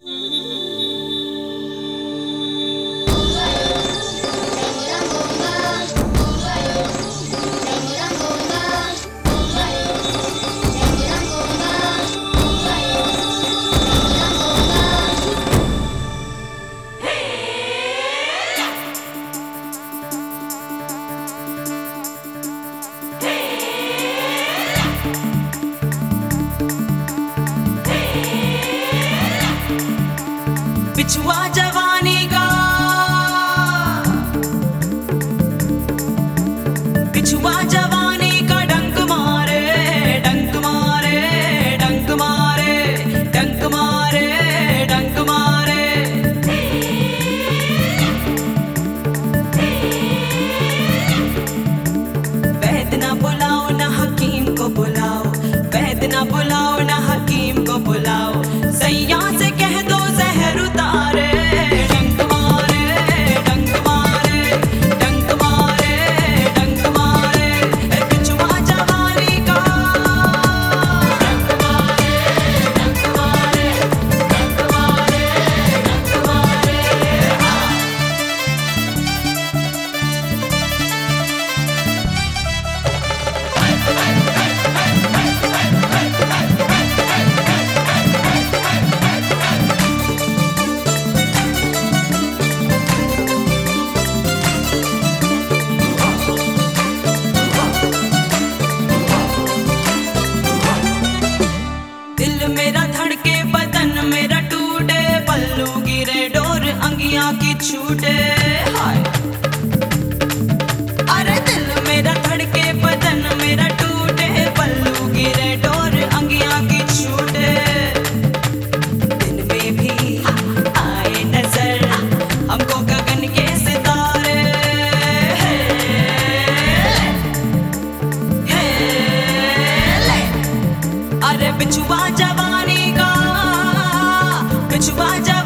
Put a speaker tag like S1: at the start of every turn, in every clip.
S1: Mm-hmm. which was दिल मेरा धड़के बदन मेरा टूटे पल्लू गिरे डोर अंगिया की छूटे। To you are done.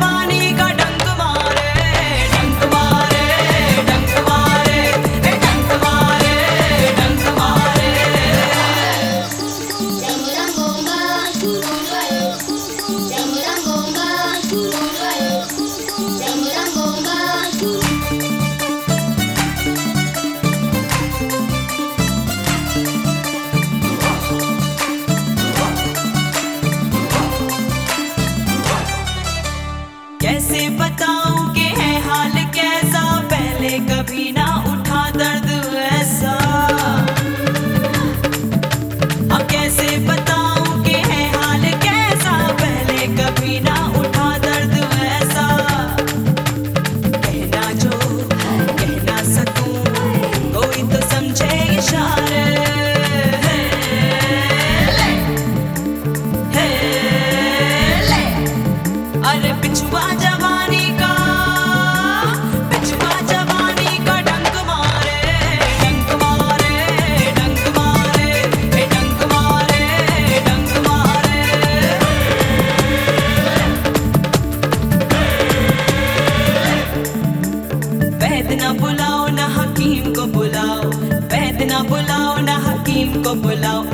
S1: कैसे बताऊं ना बुलाओ ना हकीम को बुलाओ वैद ना बुलाओ ना हकीम को बुलाओ।